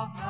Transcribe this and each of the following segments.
all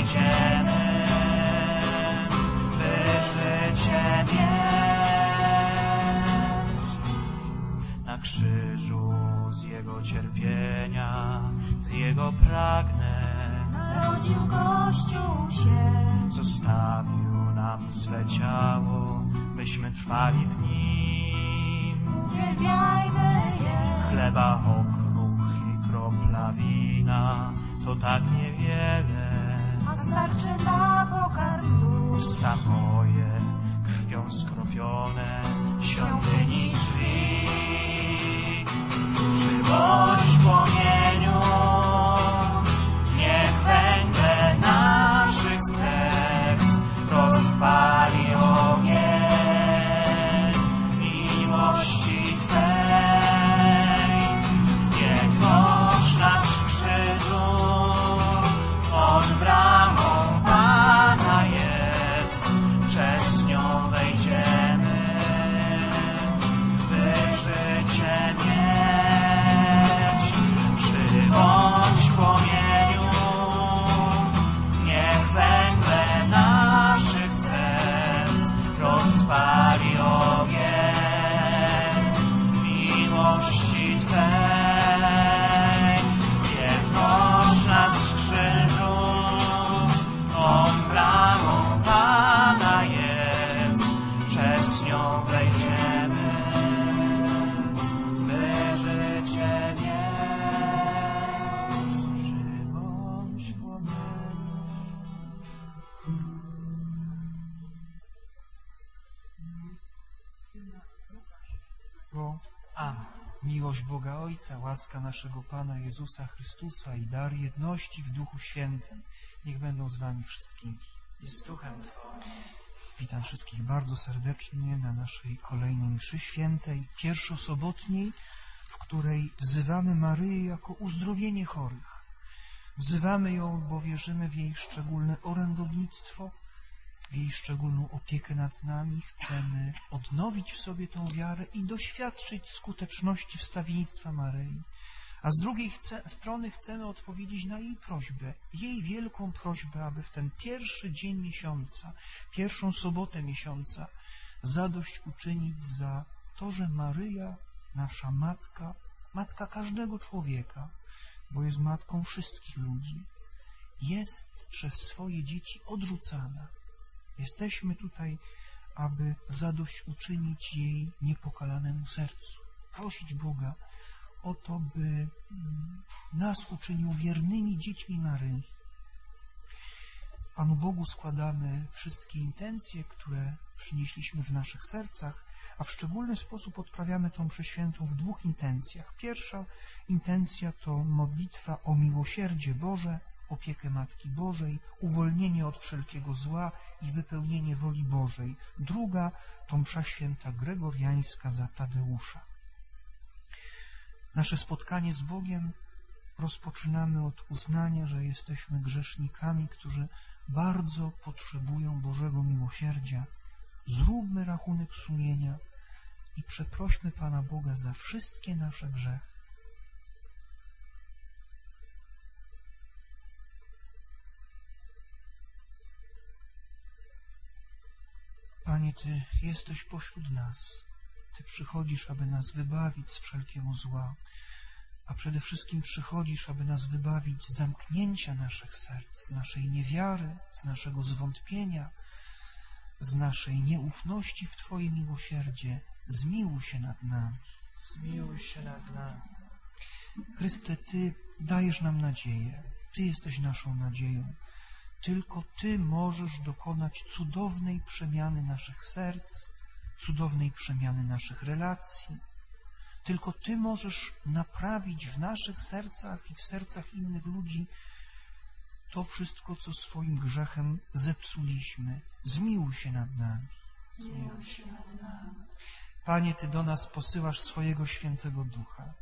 by życie mieć. Na krzyżu z Jego cierpienia, z Jego pragnę, Narodził Kościół się, zostawił nam swe ciało, byśmy trwali w nim. uwielbiajmy je. Chleba okruch i kropla wina, to tak niewiele. Starczy na pokarm. Usta moje krwią skropione, świątyni drzwi. Przybądź płomieniu, Boga Ojca, łaska naszego Pana Jezusa Chrystusa i dar jedności w Duchu Świętym niech będą z Wami wszystkimi. I z duchem Twoim. Witam wszystkich bardzo serdecznie na naszej kolejnej mszy świętej, pierwszosobotniej, w której wzywamy Maryję jako uzdrowienie chorych. Wzywamy ją, bo wierzymy w jej szczególne orędownictwo, jej szczególną opiekę nad nami. Chcemy odnowić w sobie tą wiarę i doświadczyć skuteczności wstawiennictwa Maryi. A z drugiej chce, strony chcemy odpowiedzieć na jej prośbę, jej wielką prośbę, aby w ten pierwszy dzień miesiąca, pierwszą sobotę miesiąca, zadość uczynić za to, że Maryja, nasza matka, matka każdego człowieka, bo jest matką wszystkich ludzi, jest przez swoje dzieci odrzucana. Jesteśmy tutaj aby zadośćuczynić jej niepokalanemu sercu. Prosić Boga o to, by mm, nas uczynił wiernymi dziećmi Maryi. Panu Bogu składamy wszystkie intencje, które przynieśliśmy w naszych sercach, a w szczególny sposób odprawiamy tą przeświętą w dwóch intencjach. Pierwsza intencja to modlitwa o miłosierdzie Boże, opiekę Matki Bożej, uwolnienie od wszelkiego zła i wypełnienie woli Bożej. Druga to msza święta gregoriańska za Tadeusza. Nasze spotkanie z Bogiem rozpoczynamy od uznania, że jesteśmy grzesznikami, którzy bardzo potrzebują Bożego miłosierdzia. Zróbmy rachunek sumienia i przeprośmy Pana Boga za wszystkie nasze grzechy. Panie, Ty jesteś pośród nas. Ty przychodzisz, aby nas wybawić z wszelkiego zła, a przede wszystkim przychodzisz, aby nas wybawić z zamknięcia naszych serc, z naszej niewiary, z naszego zwątpienia, z naszej nieufności w Twoje miłosierdzie. Zmiłuj się nad nami. Zmiłuj się nad nami. Chryste, Ty dajesz nam nadzieję. Ty jesteś naszą nadzieją. Tylko Ty możesz dokonać cudownej przemiany naszych serc, cudownej przemiany naszych relacji. Tylko Ty możesz naprawić w naszych sercach i w sercach innych ludzi to wszystko, co swoim grzechem zepsuliśmy. Zmiłuj się nad nami. Zmiłuj się nad nami. Panie, Ty do nas posyłasz swojego świętego ducha,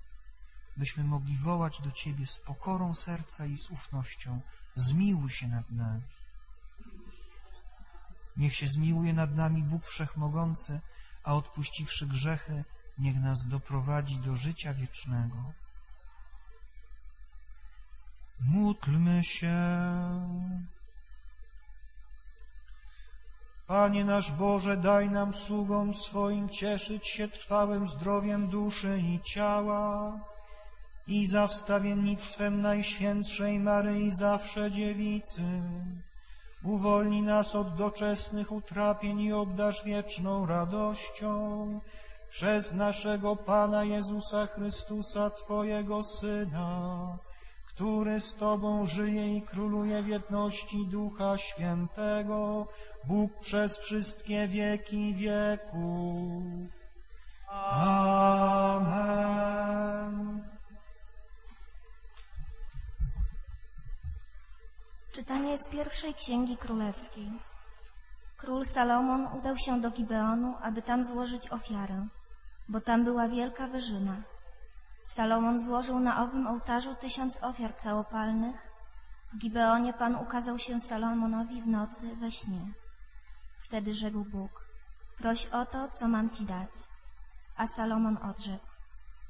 byśmy mogli wołać do Ciebie z pokorą serca i z ufnością. Zmiłuj się nad nami. Niech się zmiłuje nad nami Bóg Wszechmogący, a odpuściwszy grzechy, niech nas doprowadzi do życia wiecznego. Módlmy się. Panie nasz Boże, daj nam sługom swoim cieszyć się trwałym zdrowiem duszy i ciała i za wstawiennictwem Najświętszej Maryi zawsze dziewicy. Uwolnij nas od doczesnych utrapień i obdarz wieczną radością przez naszego Pana Jezusa Chrystusa, Twojego Syna, który z Tobą żyje i króluje w jedności Ducha Świętego, Bóg przez wszystkie wieki wieków. Amen. Czytanie z pierwszej księgi królewskiej. Król Salomon udał się do Gibeonu, aby tam złożyć ofiarę, bo tam była wielka wyżyna. Salomon złożył na owym ołtarzu tysiąc ofiar całopalnych. W Gibeonie Pan ukazał się Salomonowi w nocy we śnie. Wtedy rzekł Bóg, proś o to, co mam ci dać. A Salomon odrzekł,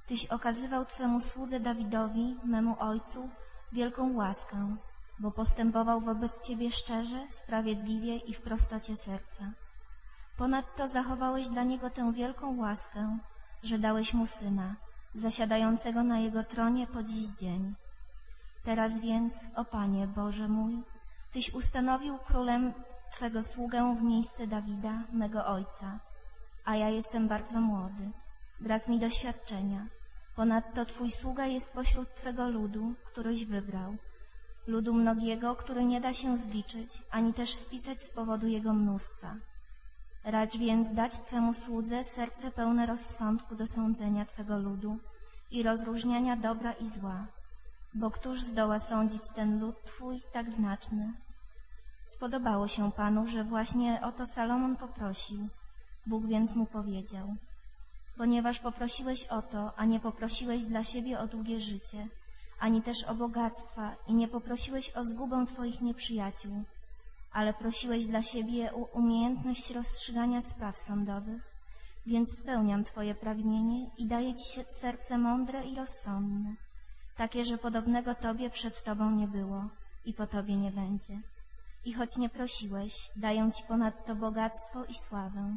Tyś okazywał Twemu słudze Dawidowi, memu ojcu, wielką łaskę, bo postępował wobec Ciebie szczerze, sprawiedliwie i w prostocie serca. Ponadto zachowałeś dla niego tę wielką łaskę, że dałeś mu syna, zasiadającego na jego tronie po dziś dzień. Teraz więc, o Panie Boże mój, Tyś ustanowił królem Twego sługę w miejsce Dawida, mego ojca, a ja jestem bardzo młody, brak mi doświadczenia. Ponadto Twój sługa jest pośród Twego ludu, któryś wybrał, ludu mnogiego, który nie da się zliczyć, ani też spisać z powodu jego mnóstwa. Racz więc dać Twemu słudze serce pełne rozsądku do sądzenia Twego ludu i rozróżniania dobra i zła, bo któż zdoła sądzić ten lud Twój tak znaczny? Spodobało się Panu, że właśnie o to Salomon poprosił. Bóg więc mu powiedział, ponieważ poprosiłeś o to, a nie poprosiłeś dla siebie o długie życie, ani też o bogactwa i nie poprosiłeś o zgubę Twoich nieprzyjaciół, ale prosiłeś dla siebie umiejętność rozstrzygania spraw sądowych, więc spełniam Twoje pragnienie i daję Ci serce mądre i rozsądne, takie, że podobnego Tobie przed Tobą nie było i po Tobie nie będzie. I choć nie prosiłeś, daję Ci ponadto bogactwo i sławę,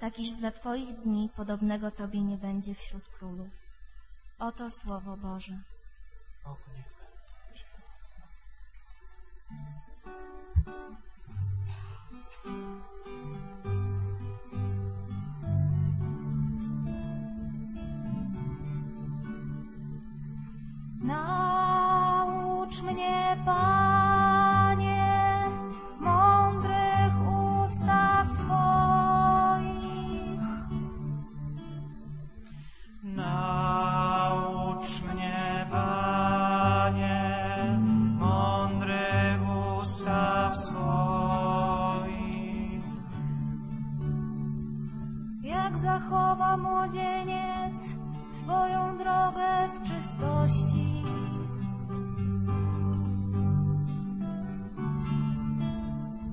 tak iż za Twoich dni podobnego Tobie nie będzie wśród królów. Oto Słowo Boże. Bogu. Naucz mnie, Panie, mądrych ustaw swoich. Naucz mnie, Panie. Zachowa młodzieniec swoją drogę w czystości.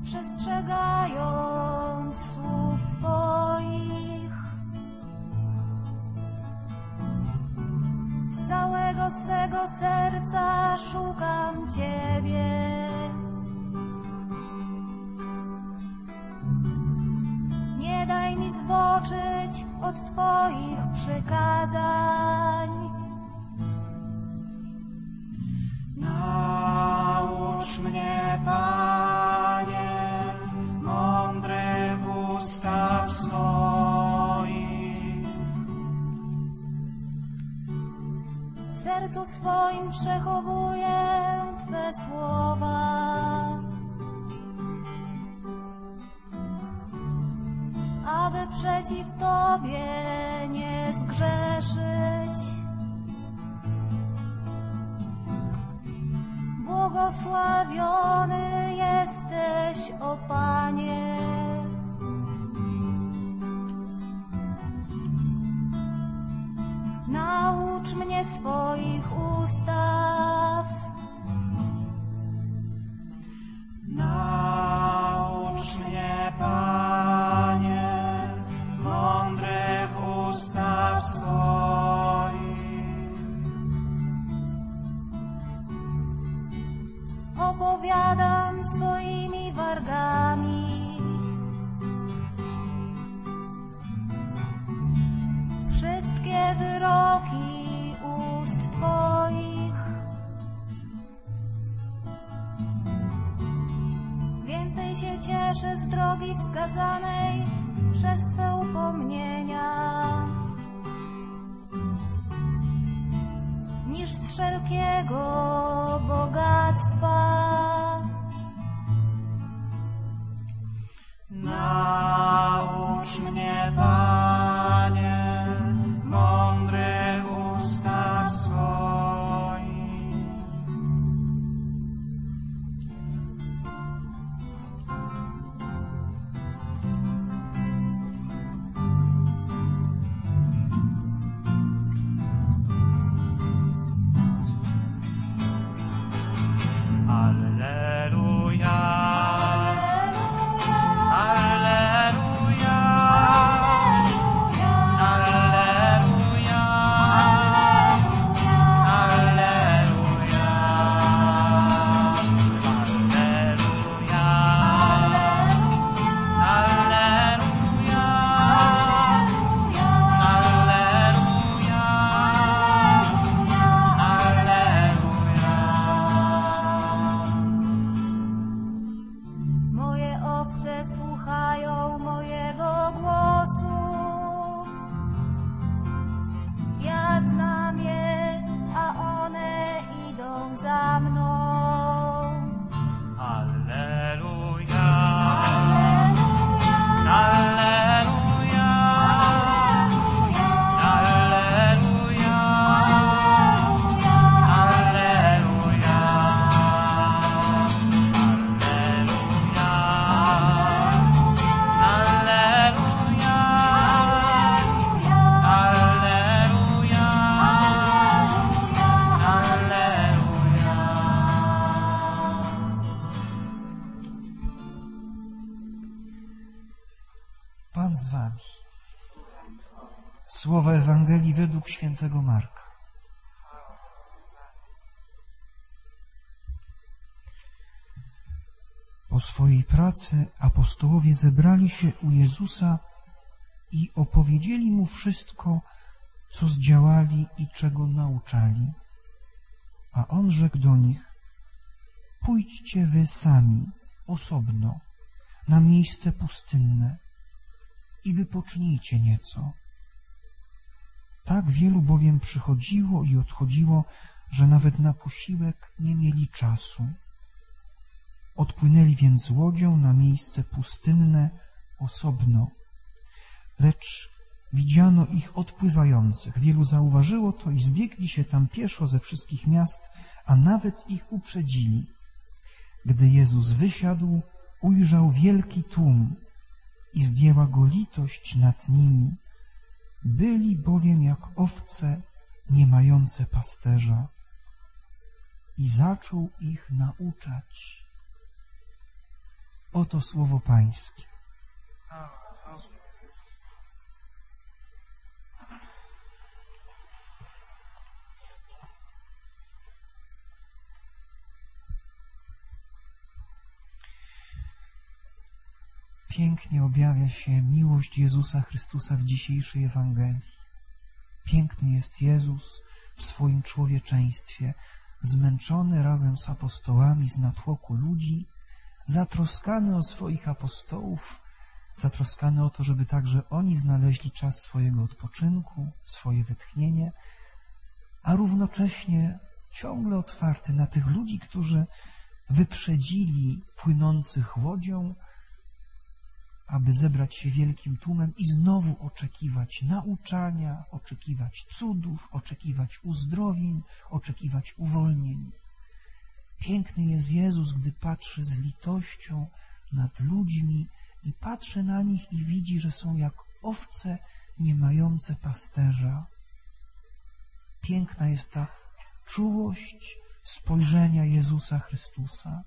Przestrzegając słów Twoich. Z całego swego serca szukam Ciebie. Nie daj mi zboczyć od Twoich przykazań. Naucz mnie, Panie, mądrych ustaw swoich. W sercu swoim przechowuję Twe słowa. Przeciw Tobie nie zgrzeszyć. Błogosławiony jesteś, o Panie. Naucz mnie swoich ustaw. Pracy apostołowie zebrali się u Jezusa i opowiedzieli Mu wszystko, co zdziałali i czego nauczali. A On rzekł do nich, pójdźcie wy sami, osobno, na miejsce pustynne i wypocznijcie nieco. Tak wielu bowiem przychodziło i odchodziło, że nawet na posiłek nie mieli czasu. Odpłynęli więc łodzią na miejsce pustynne osobno. Lecz widziano ich odpływających. Wielu zauważyło to i zbiegli się tam pieszo ze wszystkich miast, a nawet ich uprzedzili. Gdy Jezus wysiadł, ujrzał wielki tłum i zdjęła go litość nad nimi. Byli bowiem jak owce nie mające pasterza. I zaczął ich nauczać. Oto słowo Pańskie. Pięknie objawia się miłość Jezusa Chrystusa w dzisiejszej Ewangelii. Piękny jest Jezus w swoim człowieczeństwie, zmęczony razem z apostołami z natłoku ludzi, zatroskany o swoich apostołów, zatroskany o to, żeby także oni znaleźli czas swojego odpoczynku, swoje wytchnienie, a równocześnie ciągle otwarty na tych ludzi, którzy wyprzedzili płynących łodzią, aby zebrać się wielkim tłumem i znowu oczekiwać nauczania, oczekiwać cudów, oczekiwać uzdrowień, oczekiwać uwolnień. Piękny jest Jezus, gdy patrzy z litością nad ludźmi i patrzy na nich i widzi, że są jak owce nie mające pasterza. Piękna jest ta czułość spojrzenia Jezusa Chrystusa.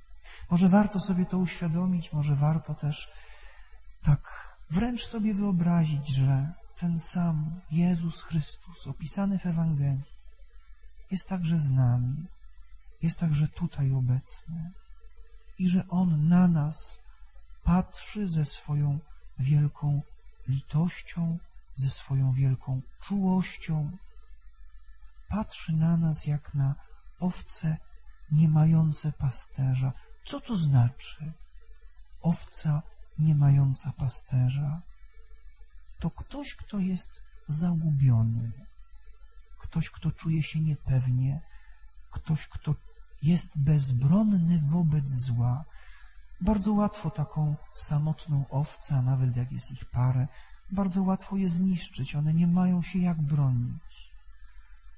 Może warto sobie to uświadomić, może warto też tak wręcz sobie wyobrazić, że ten sam Jezus Chrystus opisany w Ewangelii jest także z nami, jest także tutaj obecny i że On na nas patrzy ze swoją wielką litością, ze swoją wielką czułością, patrzy na nas jak na owce nie mające pasterza. Co to znaczy? Owca nie mająca pasterza. To ktoś, kto jest zagubiony, ktoś, kto czuje się niepewnie, ktoś, kto jest bezbronny wobec zła. Bardzo łatwo taką samotną owcę, a nawet jak jest ich parę, bardzo łatwo je zniszczyć, one nie mają się jak bronić.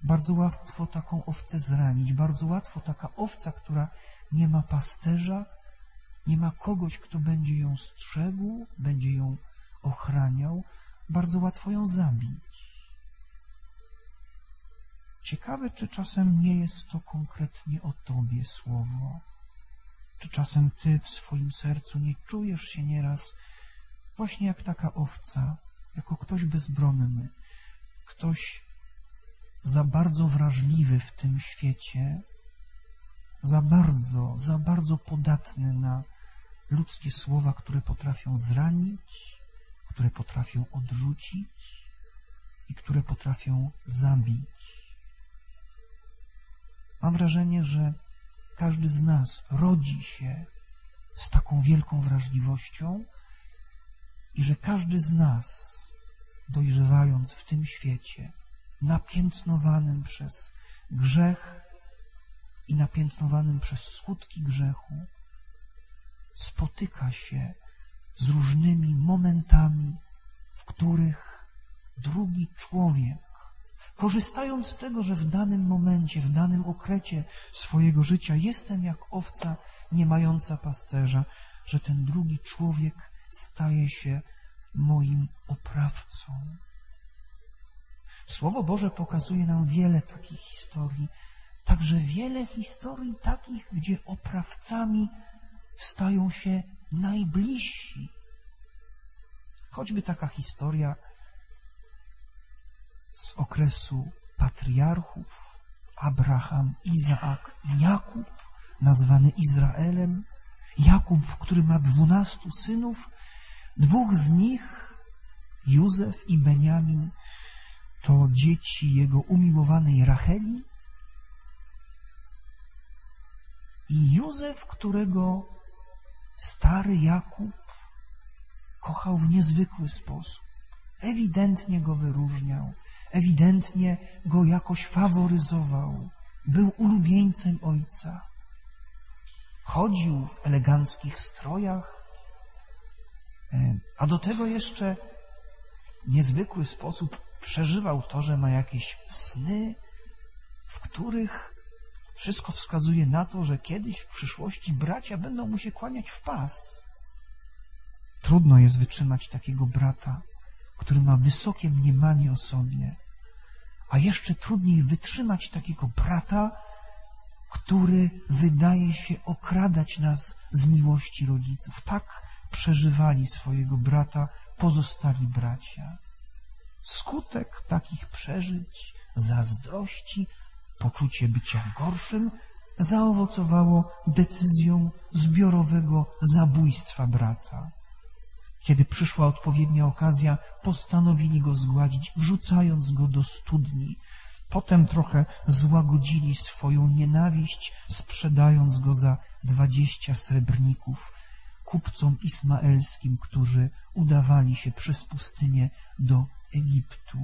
Bardzo łatwo taką owcę zranić, bardzo łatwo taka owca, która nie ma pasterza, nie ma kogoś, kto będzie ją strzegł, będzie ją ochraniał, bardzo łatwo ją zabić. Ciekawe, czy czasem nie jest to konkretnie o Tobie słowo. Czy czasem Ty w swoim sercu nie czujesz się nieraz właśnie jak taka owca, jako ktoś bezbronny, ktoś za bardzo wrażliwy w tym świecie, za bardzo, za bardzo podatny na ludzkie słowa, które potrafią zranić, które potrafią odrzucić i które potrafią zabić. Mam wrażenie, że każdy z nas rodzi się z taką wielką wrażliwością i że każdy z nas, dojrzewając w tym świecie, napiętnowanym przez grzech i napiętnowanym przez skutki grzechu, spotyka się z różnymi momentami, w których drugi człowiek, korzystając z tego, że w danym momencie, w danym okrecie swojego życia jestem jak owca nie mająca pasterza, że ten drugi człowiek staje się moim oprawcą. Słowo Boże pokazuje nam wiele takich historii, także wiele historii takich, gdzie oprawcami stają się najbliżsi. Choćby taka historia z okresu patriarchów Abraham, Izaak i Jakub, nazwany Izraelem. Jakub, który ma dwunastu synów, dwóch z nich, Józef i Beniamin, to dzieci jego umiłowanej Racheli. I Józef, którego stary Jakub kochał w niezwykły sposób. Ewidentnie go wyróżniał, ewidentnie go jakoś faworyzował. Był ulubieńcem ojca. chodził w eleganckich strojach, e, a do tego jeszcze w niezwykły sposób przeżywał to, że ma jakieś sny, w których wszystko wskazuje na to, że kiedyś w przyszłości bracia będą mu się kłaniać w pas. Trudno jest wytrzymać takiego brata, który ma wysokie mniemanie o sobie, a jeszcze trudniej wytrzymać takiego brata, który wydaje się okradać nas z miłości rodziców. Tak przeżywali swojego brata pozostali bracia. Skutek takich przeżyć, zazdrości, poczucie bycia gorszym zaowocowało decyzją zbiorowego zabójstwa brata. Kiedy przyszła odpowiednia okazja, postanowili go zgładzić, wrzucając go do studni. Potem trochę złagodzili swoją nienawiść, sprzedając go za dwadzieścia srebrników kupcom ismaelskim, którzy udawali się przez pustynię do Egiptu.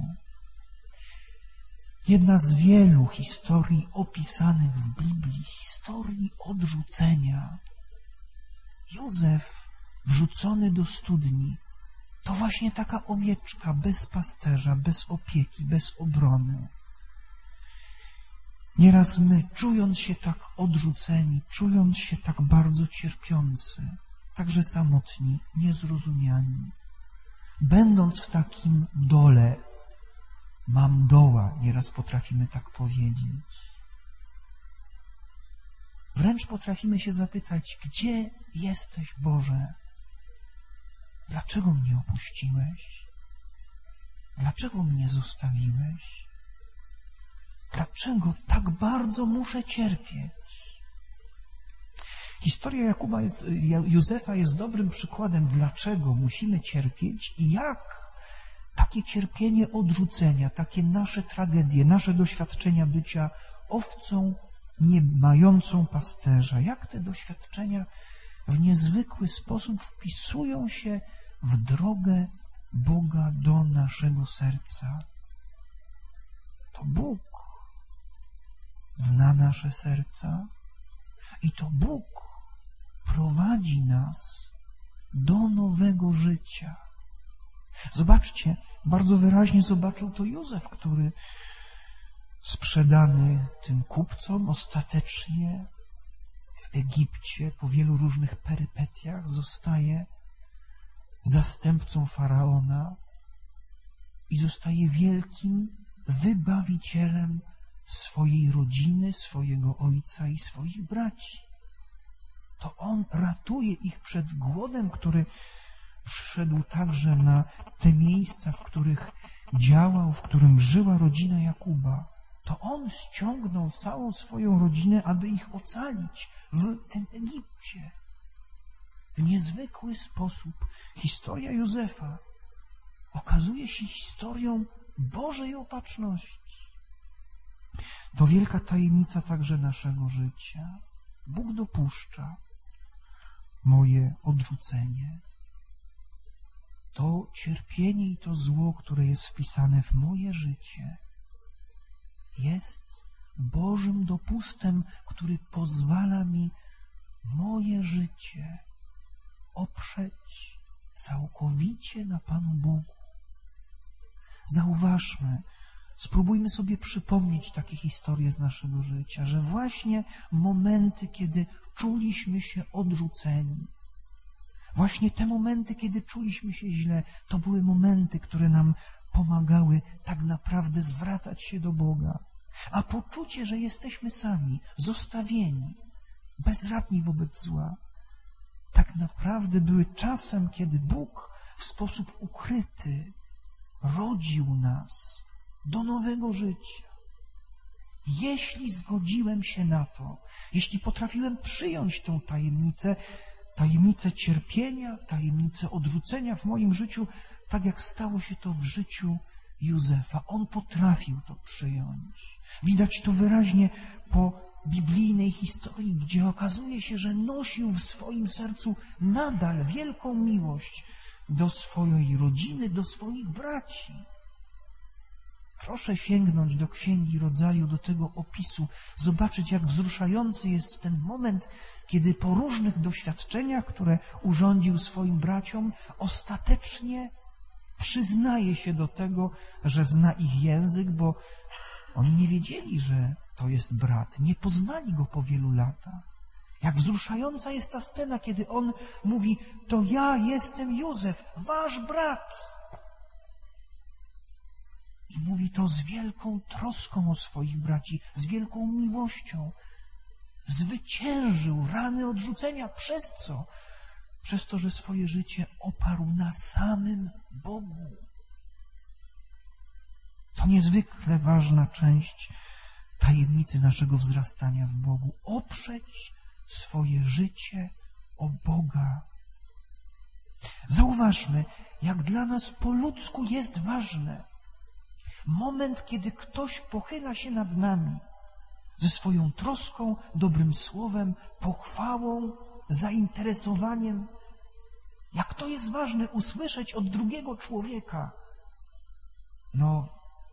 Jedna z wielu historii opisanych w Biblii, historii odrzucenia. Józef wrzucony do studni, to właśnie taka owieczka bez pasterza, bez opieki, bez obrony. Nieraz my, czując się tak odrzuceni, czując się tak bardzo cierpiący, także samotni, niezrozumiani, będąc w takim dole, mam doła, nieraz potrafimy tak powiedzieć. Wręcz potrafimy się zapytać, gdzie jesteś Boże? Dlaczego mnie opuściłeś? Dlaczego mnie zostawiłeś? Dlaczego tak bardzo muszę cierpieć? Historia Jakuba jest, Józefa jest dobrym przykładem, dlaczego musimy cierpieć i jak takie cierpienie odrzucenia, takie nasze tragedie, nasze doświadczenia bycia owcą nie mającą pasterza, jak te doświadczenia w niezwykły sposób wpisują się w drogę Boga do naszego serca. To Bóg zna nasze serca i to Bóg prowadzi nas do nowego życia. Zobaczcie, bardzo wyraźnie zobaczył to Józef, który sprzedany tym kupcom ostatecznie w Egipcie po wielu różnych perypetiach zostaje zastępcą faraona i zostaje wielkim wybawicielem swojej rodziny, swojego ojca i swoich braci. To on ratuje ich przed głodem, który przyszedł także na te miejsca, w których działał, w którym żyła rodzina Jakuba. To on ściągnął całą swoją rodzinę, aby ich ocalić w tym Egipcie. W niezwykły sposób historia Józefa okazuje się historią Bożej opatrzności. To wielka tajemnica także naszego życia. Bóg dopuszcza moje odrzucenie. To cierpienie i to zło, które jest wpisane w moje życie, jest Bożym dopustem, który pozwala mi moje życie oprzeć całkowicie na Panu Bogu. Zauważmy, spróbujmy sobie przypomnieć takie historie z naszego życia, że właśnie momenty, kiedy czuliśmy się odrzuceni, właśnie te momenty, kiedy czuliśmy się źle, to były momenty, które nam pomagały tak naprawdę zwracać się do Boga. A poczucie, że jesteśmy sami, zostawieni, bezradni wobec zła, tak naprawdę były czasem, kiedy Bóg w sposób ukryty rodził nas do nowego życia. Jeśli zgodziłem się na to, jeśli potrafiłem przyjąć tą tajemnicę, tajemnicę cierpienia, tajemnicę odrzucenia w moim życiu, tak jak stało się to w życiu Józefa. On potrafił to przyjąć. Widać to wyraźnie po biblijnej historii, gdzie okazuje się, że nosił w swoim sercu nadal wielką miłość do swojej rodziny, do swoich braci. Proszę sięgnąć do Księgi Rodzaju, do tego opisu, zobaczyć, jak wzruszający jest ten moment, kiedy po różnych doświadczeniach, które urządził swoim braciom, ostatecznie przyznaje się do tego, że zna ich język, bo oni nie wiedzieli, że to jest brat, nie poznali go po wielu latach. Jak wzruszająca jest ta scena, kiedy on mówi: To ja jestem Józef, wasz brat. I mówi to z wielką troską o swoich braci, z wielką miłością. Zwyciężył rany odrzucenia. Przez co? Przez to, że swoje życie oparł na samym Bogu. To niezwykle ważna część tajemnicy naszego wzrastania w Bogu. Oprzeć swoje życie o Boga. Zauważmy, jak dla nas po ludzku jest ważne moment, kiedy ktoś pochyla się nad nami ze swoją troską, dobrym słowem, pochwałą, zainteresowaniem. Jak to jest ważne usłyszeć od drugiego człowieka. No,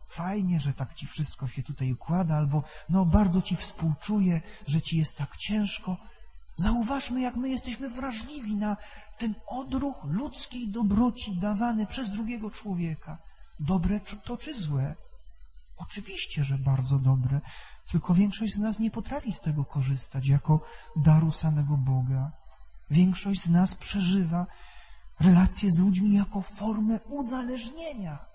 fajnie, że tak ci wszystko się tutaj układa, albo no, bardzo ci współczuję, że ci jest tak ciężko. Zauważmy, jak my jesteśmy wrażliwi na ten odruch ludzkiej dobroci dawany przez drugiego człowieka. Dobre to czy złe? Oczywiście, że bardzo dobre, tylko większość z nas nie potrafi z tego korzystać jako daru samego Boga. Większość z nas przeżywa relacje z ludźmi jako formę uzależnienia.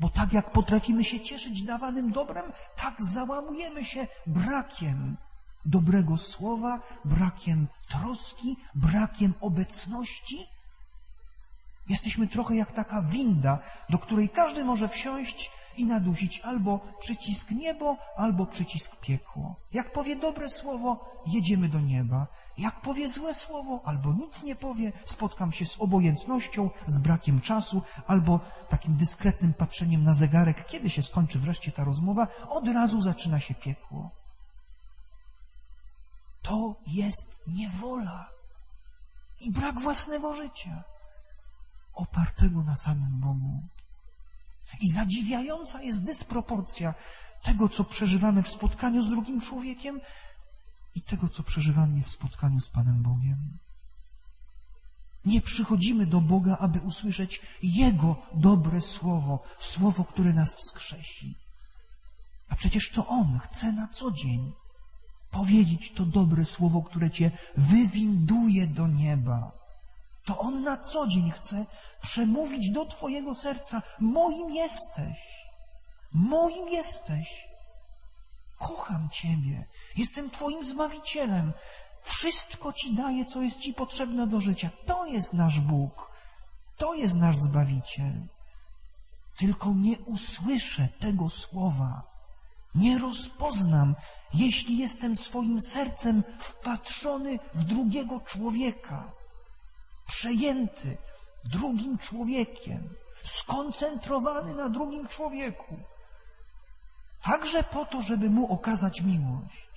Bo tak jak potrafimy się cieszyć dawanym dobrem, tak załamujemy się brakiem dobrego słowa, brakiem troski, brakiem obecności Jesteśmy trochę jak taka winda, do której każdy może wsiąść i nadusić albo przycisk niebo, albo przycisk piekło. Jak powie dobre słowo, jedziemy do nieba. Jak powie złe słowo, albo nic nie powie, spotkam się z obojętnością, z brakiem czasu, albo takim dyskretnym patrzeniem na zegarek, kiedy się skończy wreszcie ta rozmowa, od razu zaczyna się piekło. To jest niewola i brak własnego życia opartego na samym Bogu. I zadziwiająca jest dysproporcja tego, co przeżywamy w spotkaniu z drugim człowiekiem i tego, co przeżywamy w spotkaniu z Panem Bogiem. Nie przychodzimy do Boga, aby usłyszeć Jego dobre słowo, słowo, które nas wskrzesi. A przecież to On chce na co dzień powiedzieć to dobre słowo, które Cię wywinduje do nieba to On na co dzień chce przemówić do Twojego serca: Moim jesteś, moim jesteś. Kocham Ciebie, jestem Twoim zbawicielem. Wszystko Ci daję, co jest Ci potrzebne do życia. To jest nasz Bóg, to jest nasz Zbawiciel. Tylko nie usłyszę tego słowa, nie rozpoznam, jeśli jestem swoim sercem wpatrzony w drugiego człowieka przejęty drugim człowiekiem, skoncentrowany na drugim człowieku, także po to, żeby mu okazać miłość.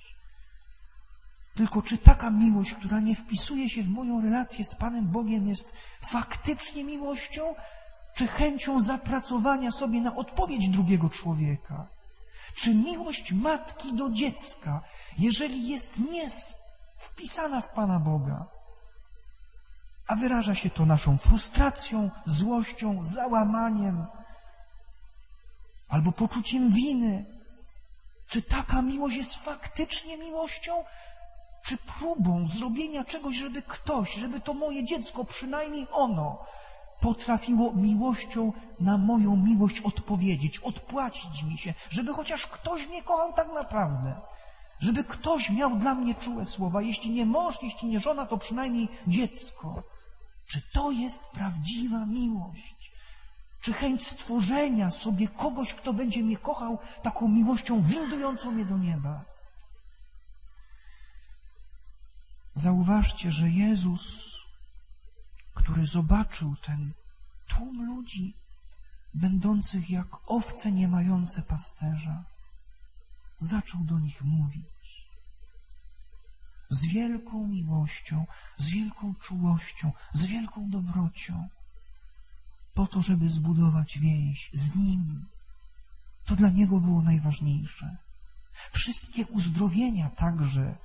Tylko czy taka miłość, która nie wpisuje się w moją relację z Panem Bogiem, jest faktycznie miłością, czy chęcią zapracowania sobie na odpowiedź drugiego człowieka? Czy miłość matki do dziecka, jeżeli jest nie wpisana w Pana Boga, a wyraża się to naszą frustracją, złością, załamaniem albo poczuciem winy. Czy taka miłość jest faktycznie miłością, czy próbą zrobienia czegoś, żeby ktoś, żeby to moje dziecko, przynajmniej ono, potrafiło miłością na moją miłość odpowiedzieć, odpłacić mi się, żeby chociaż ktoś mnie kochał tak naprawdę. Żeby ktoś miał dla mnie czułe słowa. Jeśli nie mąż, jeśli nie żona, to przynajmniej dziecko. Czy to jest prawdziwa miłość? Czy chęć stworzenia sobie kogoś, kto będzie mnie kochał taką miłością windującą mnie do nieba? Zauważcie, że Jezus, który zobaczył ten tłum ludzi, będących jak owce nie mające pasterza, zaczął do nich mówić z wielką miłością, z wielką czułością, z wielką dobrocią, po to, żeby zbudować więź z Nim, To dla niego było najważniejsze. Wszystkie uzdrowienia także,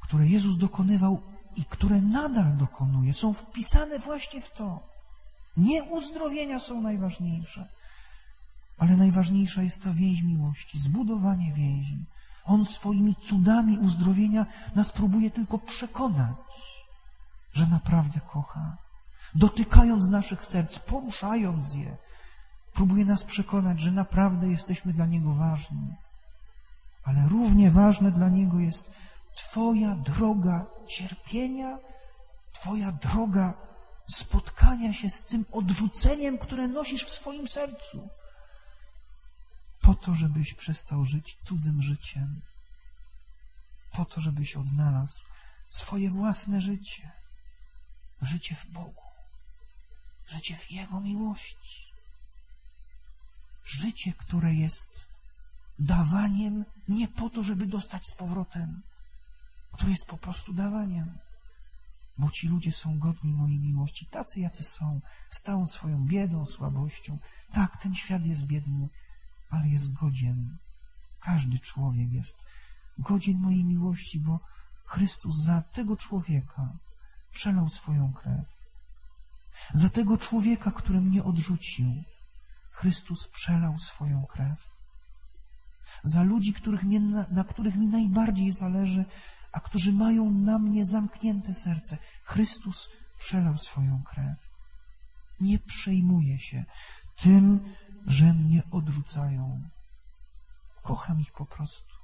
które Jezus dokonywał i które nadal dokonuje, są wpisane właśnie w to. Nie uzdrowienia są najważniejsze, ale najważniejsza jest ta więź miłości, zbudowanie więzi. On swoimi cudami uzdrowienia nas próbuje tylko przekonać, że naprawdę kocha. Dotykając naszych serc, poruszając je, próbuje nas przekonać, że naprawdę jesteśmy dla Niego ważni. Ale równie ważne dla Niego jest Twoja droga cierpienia, Twoja droga spotkania się z tym odrzuceniem, które nosisz w swoim sercu po to, żebyś przestał żyć cudzym życiem, po to, żebyś odnalazł swoje własne życie, życie w Bogu, życie w Jego miłości, życie, które jest dawaniem nie po to, żeby dostać z powrotem, które jest po prostu dawaniem. Bo ci ludzie są godni mojej miłości, tacy jacy są, z całą swoją biedą, słabością. Tak, ten świat jest biedny, ale jest godzien. Każdy człowiek jest godzien mojej miłości, bo Chrystus za tego człowieka przelał swoją krew. Za tego człowieka, który mnie odrzucił, Chrystus przelał swoją krew. Za ludzi, których mnie, na, których mi najbardziej zależy, a którzy mają na mnie zamknięte serce, Chrystus przelał swoją krew. Nie przejmuję się tym, że mnie odrzucają. Kocham ich po prostu.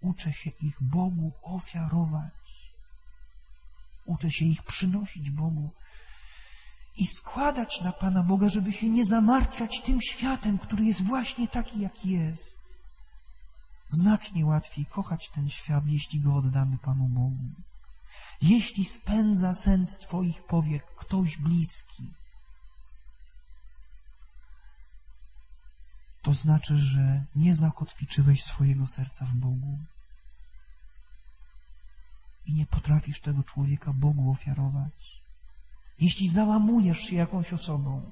Uczę się ich Bogu ofiarować. Uczę się ich przynosić Bogu i składać na Pana Boga, żeby się nie zamartwiać tym światem, który jest właśnie taki, jaki jest. Znacznie łatwiej kochać ten świat, jeśli go oddamy Panu Bogu. Jeśli spędza sens Twoich powiek ktoś bliski, to znaczy, że nie zakotwiczyłeś swojego serca w Bogu i nie potrafisz tego człowieka Bogu ofiarować. Jeśli załamujesz się jakąś osobą,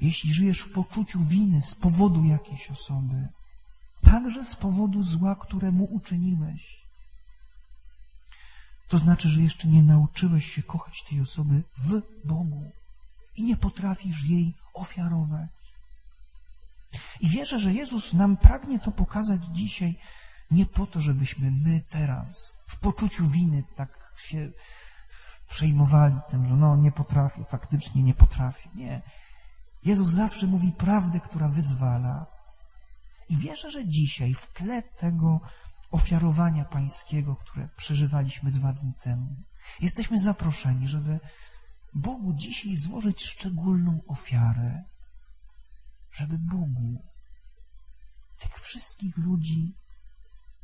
jeśli żyjesz w poczuciu winy z powodu jakiejś osoby, także z powodu zła, które mu uczyniłeś, to znaczy, że jeszcze nie nauczyłeś się kochać tej osoby w Bogu i nie potrafisz jej ofiarować. I wierzę, że Jezus nam pragnie to pokazać dzisiaj nie po to, żebyśmy my teraz w poczuciu winy tak się przejmowali tym, że no nie potrafię, faktycznie nie potrafię. Nie. Jezus zawsze mówi prawdę, która wyzwala. I wierzę, że dzisiaj w tle tego ofiarowania pańskiego, które przeżywaliśmy dwa dni temu, jesteśmy zaproszeni, żeby Bogu dzisiaj złożyć szczególną ofiarę, żeby Bogu tych wszystkich ludzi,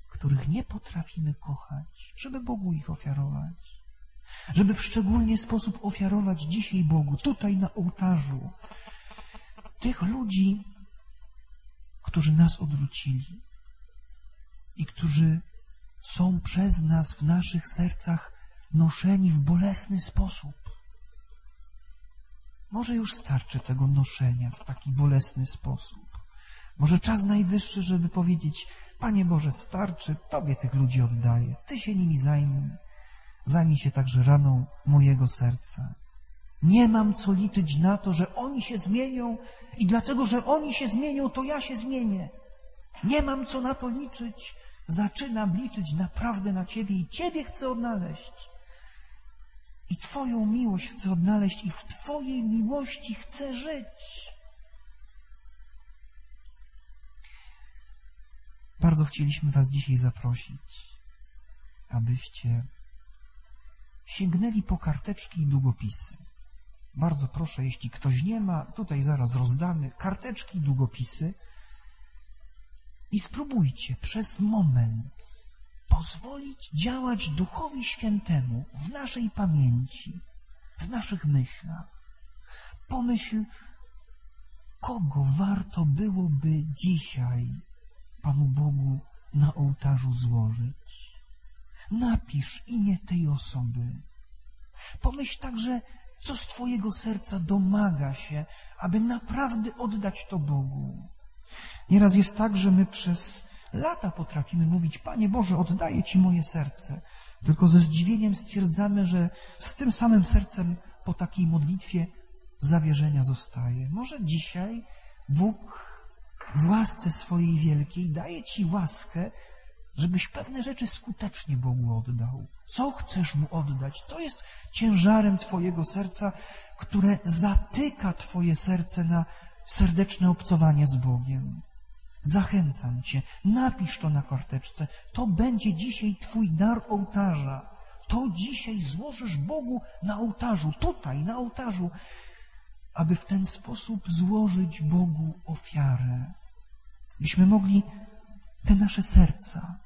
których nie potrafimy kochać, żeby Bogu ich ofiarować. Żeby w szczególny sposób ofiarować dzisiaj Bogu, tutaj na ołtarzu, tych ludzi, którzy nas odrzucili i którzy są przez nas w naszych sercach noszeni w bolesny sposób. Może już starczy tego noszenia w taki bolesny sposób. Może czas najwyższy, żeby powiedzieć, Panie Boże, starczy, Tobie tych ludzi oddaję, Ty się nimi zajmij. Zajmij się także raną mojego serca. Nie mam co liczyć na to, że oni się zmienią i dlatego, że oni się zmienią, to ja się zmienię. Nie mam co na to liczyć. Zaczynam liczyć naprawdę na Ciebie i Ciebie chcę odnaleźć. I Twoją miłość chcę odnaleźć i w Twojej miłości chcę żyć. Bardzo chcieliśmy Was dzisiaj zaprosić, abyście sięgnęli po karteczki i długopisy. Bardzo proszę, jeśli ktoś nie ma, tutaj zaraz rozdamy karteczki i długopisy i spróbujcie przez moment pozwolić działać Duchowi Świętemu w naszej pamięci, w naszych myślach. Pomyśl, kogo warto byłoby dzisiaj Panu Bogu na ołtarzu złożyć. Napisz imię tej osoby. Pomyśl także, Co z Twojego serca domaga się, aby naprawdę oddać to Bogu? Nieraz jest tak, że my przez lata potrafimy mówić, Panie Boże, oddaję Ci moje serce. Tylko ze zdziwieniem stwierdzamy, że z tym samym sercem po takiej modlitwie zawierzenia zostaje. Może dzisiaj Bóg w łasce swojej wielkiej daje Ci łaskę, żebyś pewne rzeczy skutecznie Bogu oddał. Co chcesz Mu oddać? Co jest ciężarem Twojego serca, które zatyka Twoje serce na serdeczne obcowanie z Bogiem? Zachęcam Cię, napisz to na karteczce. To będzie dzisiaj Twój dar ołtarza. To dzisiaj złożysz Bogu na ołtarzu, tutaj, na ołtarzu, aby w ten sposób złożyć Bogu ofiarę. Byśmy mogli te nasze serca,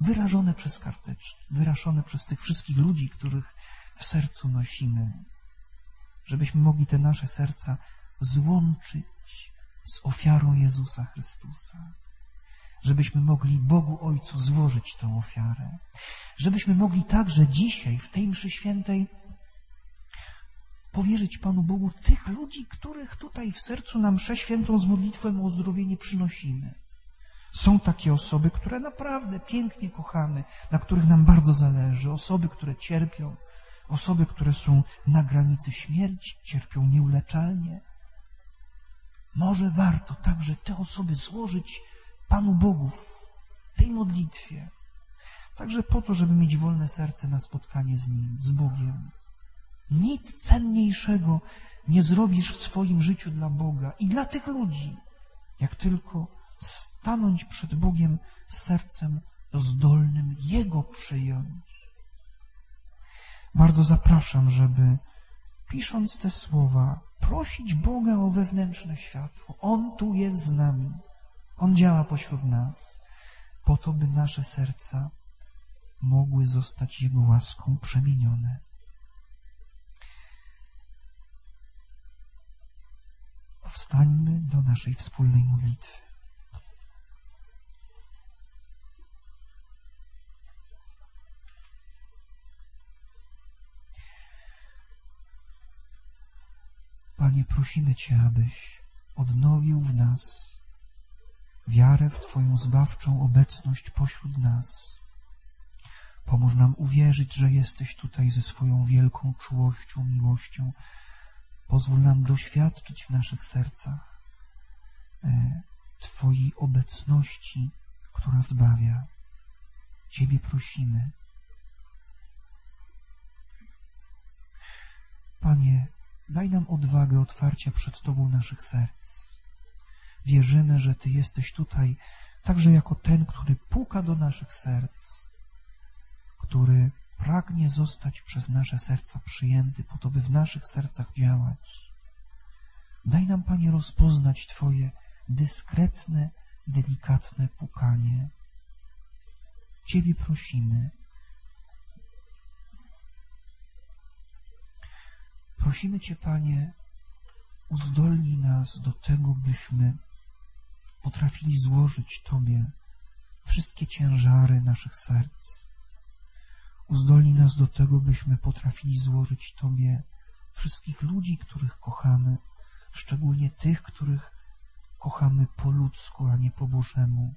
wyrażone przez karteczki, wyrażone przez tych wszystkich ludzi, których w sercu nosimy, żebyśmy mogli te nasze serca złączyć z ofiarą Jezusa Chrystusa. Żebyśmy mogli Bogu Ojcu złożyć tę ofiarę. Żebyśmy mogli także dzisiaj, w tej mszy świętej, powierzyć Panu Bogu tych ludzi, których tutaj w sercu nam mszę świętą z modlitwą o uzdrowienie przynosimy. Są takie osoby, które naprawdę pięknie kochamy, na których nam bardzo zależy, osoby, które cierpią, osoby, które są na granicy śmierci, cierpią nieuleczalnie. Może warto także te osoby złożyć Panu Bogu w tej modlitwie, także po to, żeby mieć wolne serce na spotkanie z Nim, z Bogiem. Nic cenniejszego nie zrobisz w swoim życiu dla Boga i dla tych ludzi, jak tylko stanąć przed Bogiem sercem zdolnym Jego przyjąć. Bardzo zapraszam, żeby pisząc te słowa, prosić Boga o wewnętrzne światło. On tu jest z nami. On działa pośród nas, po to, by nasze serca mogły zostać Jego łaską przemienione. Powstańmy do naszej wspólnej modlitwy. Panie, prosimy Cię, abyś odnowił w nas wiarę w Twoją zbawczą obecność pośród nas. Pomóż nam uwierzyć, że jesteś tutaj ze swoją wielką czułością, miłością. Pozwól nam doświadczyć w naszych sercach e, Twojej obecności, która zbawia. Ciebie prosimy. Panie, daj nam odwagę otwarcia przed Tobą naszych serc. Wierzymy, że Ty jesteś tutaj także jako ten, który puka do naszych serc, który pragnie zostać przez nasze serca przyjęty, po to, by w naszych sercach działać. Daj nam, Panie, rozpoznać Twoje dyskretne, delikatne pukanie. Ciebie prosimy. Prosimy Cię, Panie, uzdolnij nas do tego, byśmy potrafili złożyć Tobie wszystkie ciężary naszych serc. Uzdolnij nas do tego, byśmy potrafili złożyć Tobie wszystkich ludzi, których kochamy, szczególnie tych, których kochamy po ludzku, a nie po Bożemu.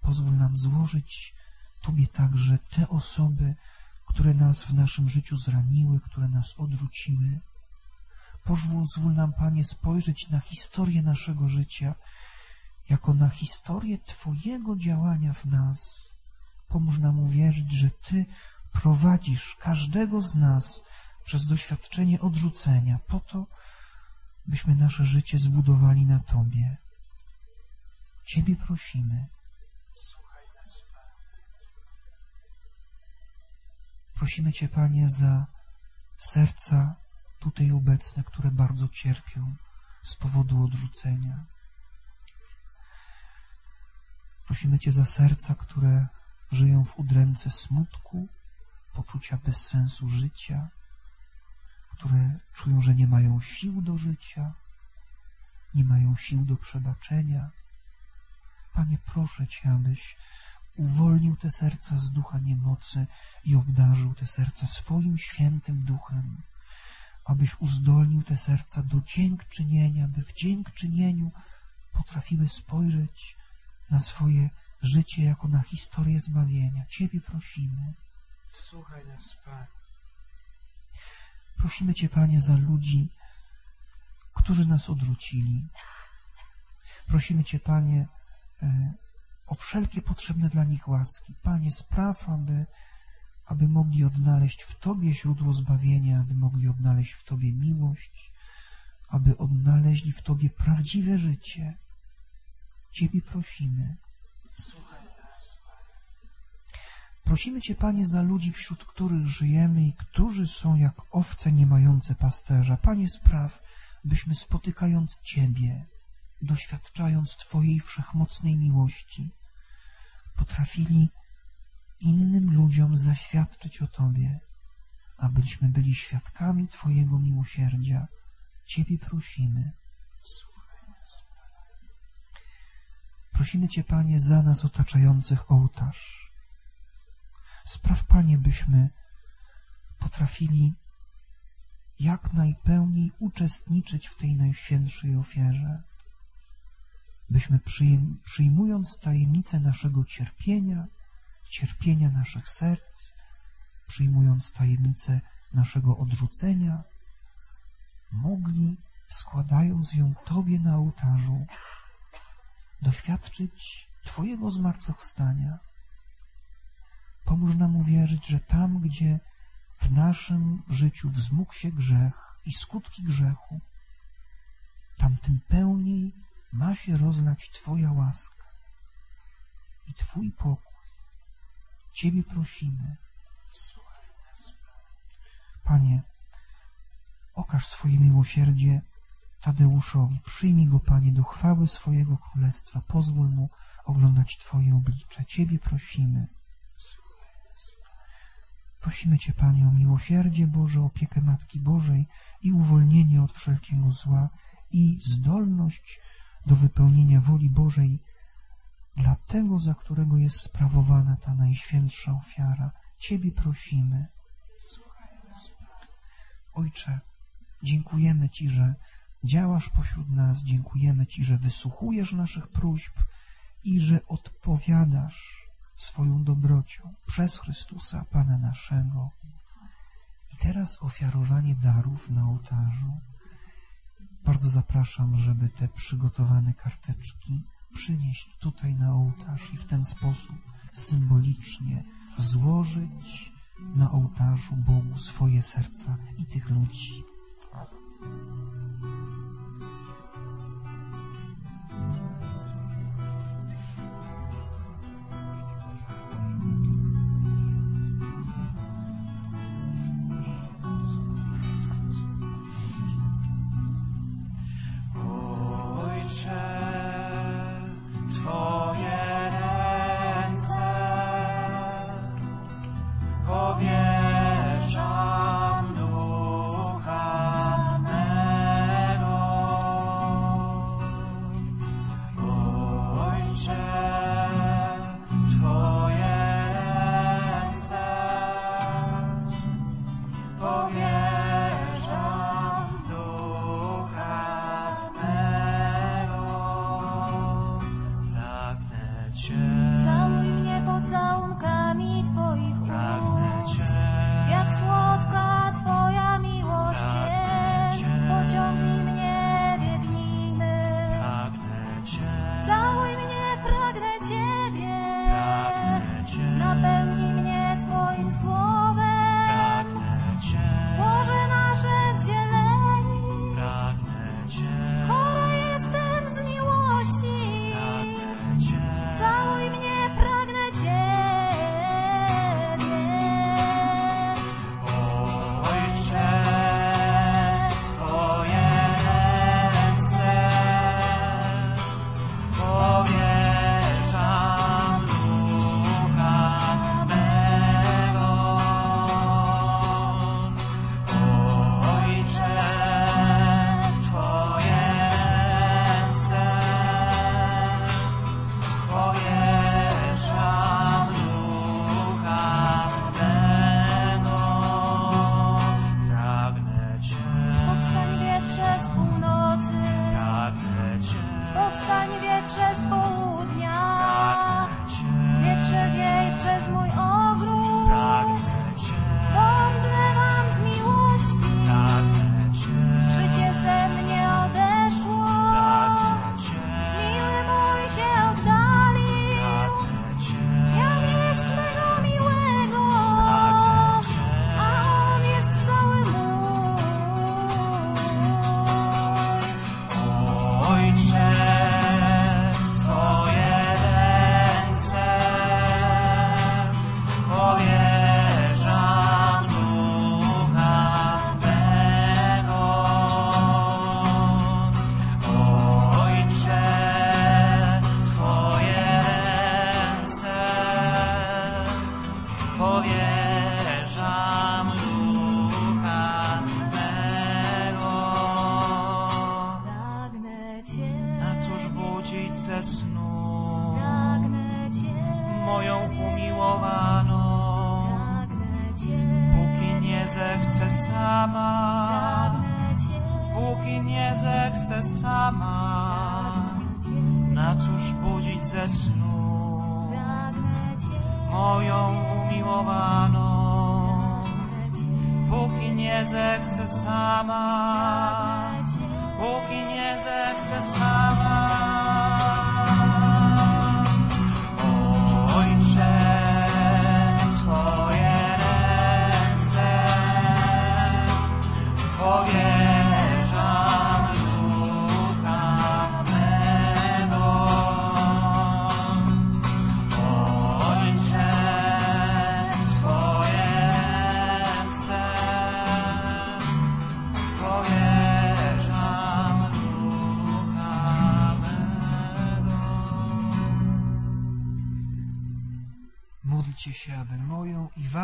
Pozwól nam złożyć Tobie także te osoby, które nas w naszym życiu zraniły, które nas odrzuciły. Pozwól nam, Panie, spojrzeć na historię naszego życia jako na historię Twojego działania w nas. Pomóż nam uwierzyć, że Ty prowadzisz każdego z nas przez doświadczenie odrzucenia, po to, byśmy nasze życie zbudowali na Tobie. Ciebie prosimy. Prosimy Cię, Panie, za serca tutaj obecne, które bardzo cierpią z powodu odrzucenia. Prosimy Cię za serca, które żyją w udręce smutku, poczucia bezsensu życia, które czują, że nie mają sił do życia, nie mają sił do przebaczenia. Panie, proszę Cię, abyś uwolnił te serca z ducha niemocy i obdarzył te serca swoim świętym duchem, abyś uzdolnił te serca do dziękczynienia, by w dziękczynieniu potrafiły spojrzeć na swoje życie jako na historię zbawienia. Ciebie prosimy. Słuchaj nas, Panie. Prosimy Cię, Panie, za ludzi, którzy nas odrzucili. Prosimy Cię, Panie, e, o wszelkie potrzebne dla nich łaski. Panie, spraw, aby, aby mogli odnaleźć w Tobie źródło zbawienia, aby mogli odnaleźć w Tobie miłość, aby odnaleźli w Tobie prawdziwe życie. Ciebie prosimy. Słuchaj nas. Prosimy Cię, Panie, za ludzi, wśród których żyjemy i którzy są jak owce nie mające pasterza. Panie, spraw, byśmy spotykając Ciebie, doświadczając Twojej wszechmocnej miłości, potrafili innym ludziom zaświadczyć o Tobie, abyśmy byli świadkami Twojego miłosierdzia. Ciebie prosimy. Prosimy Cię, Panie, za nas otaczających ołtarz. Spraw, Panie, byśmy potrafili jak najpełniej uczestniczyć w tej najświętszej ofierze. Byśmy przyjm przyjmując tajemnicę naszego cierpienia, cierpienia naszych serc, przyjmując tajemnicę naszego odrzucenia, mogli, składając ją Tobie na ołtarzu, doświadczyć Twojego zmartwychwstania. Pomóż nam uwierzyć, że tam, gdzie w naszym życiu wzmógł się grzech i skutki grzechu, tam tym pełniej ma się rozlać Twoja łaska i Twój pokój. Ciebie prosimy. Panie, okaż swoje miłosierdzie Tadeuszowi. Przyjmij go, Panie, do chwały swojego królestwa. Pozwól mu oglądać Twoje oblicze. Ciebie prosimy. Prosimy Cię, Panie, o miłosierdzie Boże, opiekę Matki Bożej i uwolnienie od wszelkiego zła i zdolność do wypełnienia woli Bożej dla tego, za którego jest sprawowana ta najświętsza ofiara. Ciebie prosimy. Ojcze, dziękujemy Ci, że działasz pośród nas, dziękujemy Ci, że wysłuchujesz naszych próśb i że odpowiadasz swoją dobrocią przez Chrystusa, Pana naszego. I teraz ofiarowanie darów na ołtarzu. Bardzo zapraszam, żeby te przygotowane karteczki przynieść tutaj na ołtarz i w ten sposób symbolicznie złożyć na ołtarzu Bogu swoje serca i tych ludzi.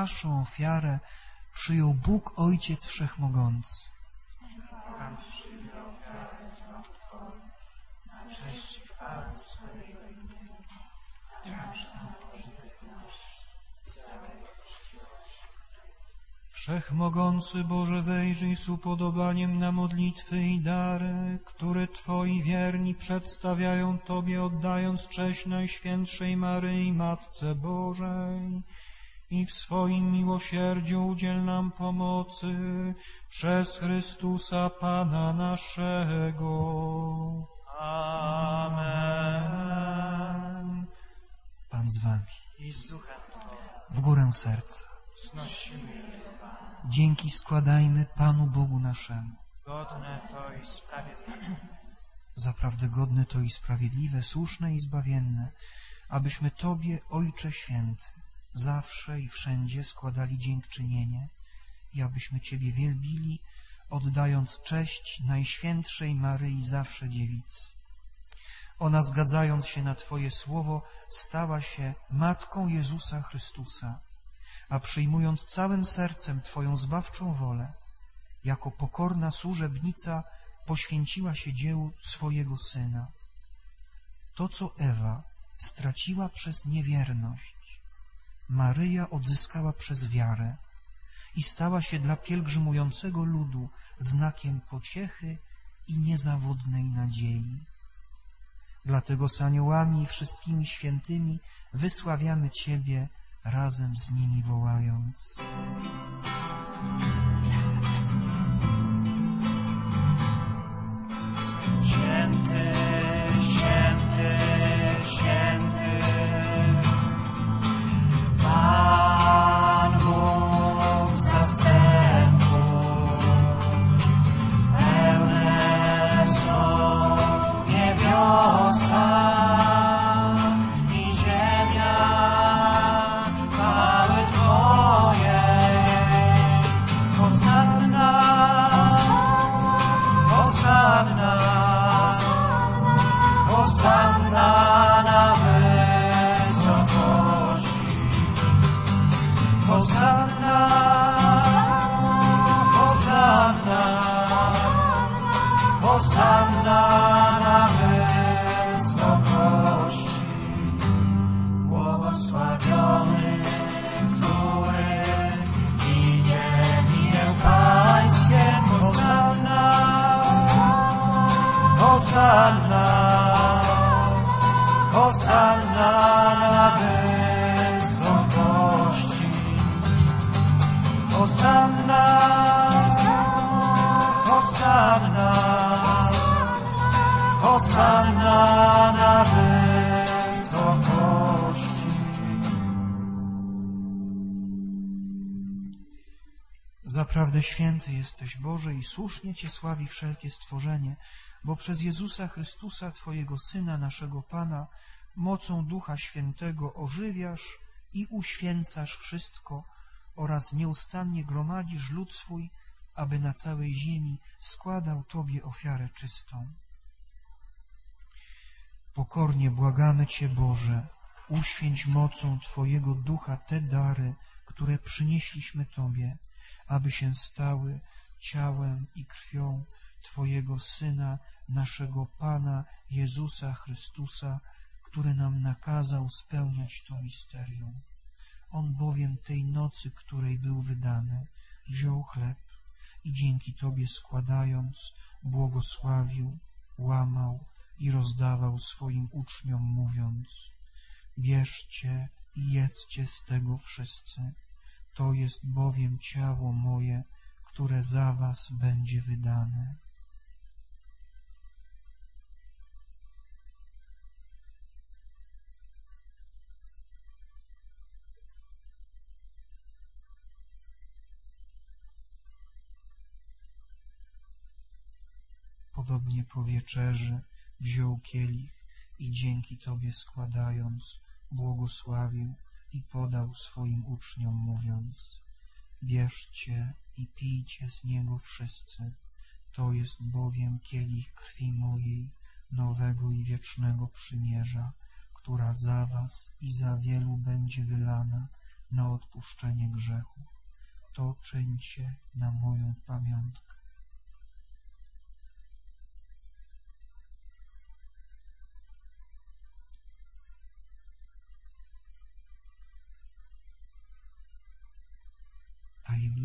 Waszą ofiarę przyjął Bóg Ojciec Wszechmogący. Wszechmogący Boże, wejrzyj z upodobaniem na modlitwy i dary, które Twoi wierni przedstawiają Tobie, oddając cześć Najświętszej Maryi, Matce Bożej. I w swoim miłosierdziu udziel nam pomocy przez Chrystusa Pana naszego. Amen. Pan z Wami. I z duchem W górę serca. Dzięki składajmy Panu Bogu naszemu. godne to i sprawiedliwe. Zaprawdę godne to i sprawiedliwe, słuszne i zbawienne, abyśmy Tobie, Ojcze Święty, zawsze i wszędzie składali dziękczynienie i abyśmy Ciebie wielbili, oddając cześć Najświętszej Maryi zawsze dziewicy. Ona, zgadzając się na Twoje słowo, stała się Matką Jezusa Chrystusa, a przyjmując całym sercem Twoją zbawczą wolę, jako pokorna służebnica poświęciła się dziełu swojego Syna. To, co Ewa straciła przez niewierność, Maryja odzyskała przez wiarę i stała się dla pielgrzymującego ludu znakiem pociechy i niezawodnej nadziei. Dlatego z aniołami i wszystkimi świętymi wysławiamy Ciebie razem z nimi wołając. Słusznie Cię sławi wszelkie stworzenie, bo przez Jezusa Chrystusa, Twojego Syna, naszego Pana, mocą Ducha Świętego ożywiasz i uświęcasz wszystko oraz nieustannie gromadzisz lud swój, aby na całej ziemi składał Tobie ofiarę czystą. Pokornie błagamy Cię, Boże, uświęć mocą Twojego Ducha te dary, które przynieśliśmy Tobie, aby się stały ciałem i krwią Twojego Syna, naszego Pana Jezusa Chrystusa, który nam nakazał spełniać to misterium. On bowiem tej nocy, której był wydany, wziął chleb i dzięki Tobie składając, błogosławił, łamał i rozdawał swoim uczniom, mówiąc Bierzcie i jedzcie z tego wszyscy, to jest bowiem ciało moje, które za was będzie wydane. Podobnie po wieczerzy wziął kielich i dzięki Tobie składając, błogosławił i podał swoim uczniom, mówiąc Bierzcie i pijcie z niego wszyscy, to jest bowiem kielich krwi mojej, nowego i wiecznego przymierza, która za was i za wielu będzie wylana na odpuszczenie grzechów. To czyńcie na moją pamiątkę.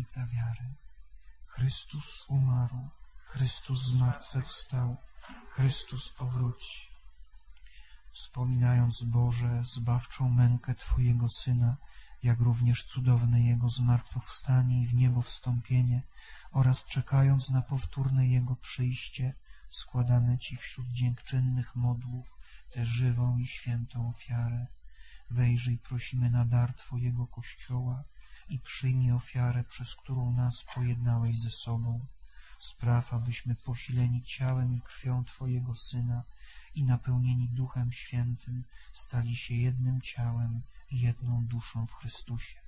Tajemnica wiary. Chrystus umarł, Chrystus zmartwychwstał, Chrystus powróci. Wspominając Boże zbawczą mękę Twojego Syna, jak również cudowne Jego zmartwychwstanie i w niebo wstąpienie oraz czekając na powtórne Jego przyjście, składamy Ci wśród dziękczynnych modłów tę żywą i świętą ofiarę. Wejrzyj prosimy na dar Twojego Kościoła, i przyjmij ofiarę, przez którą nas pojednałeś ze sobą. Spraw, abyśmy posileni ciałem i krwią Twojego Syna i napełnieni Duchem Świętym stali się jednym ciałem i jedną duszą w Chrystusie.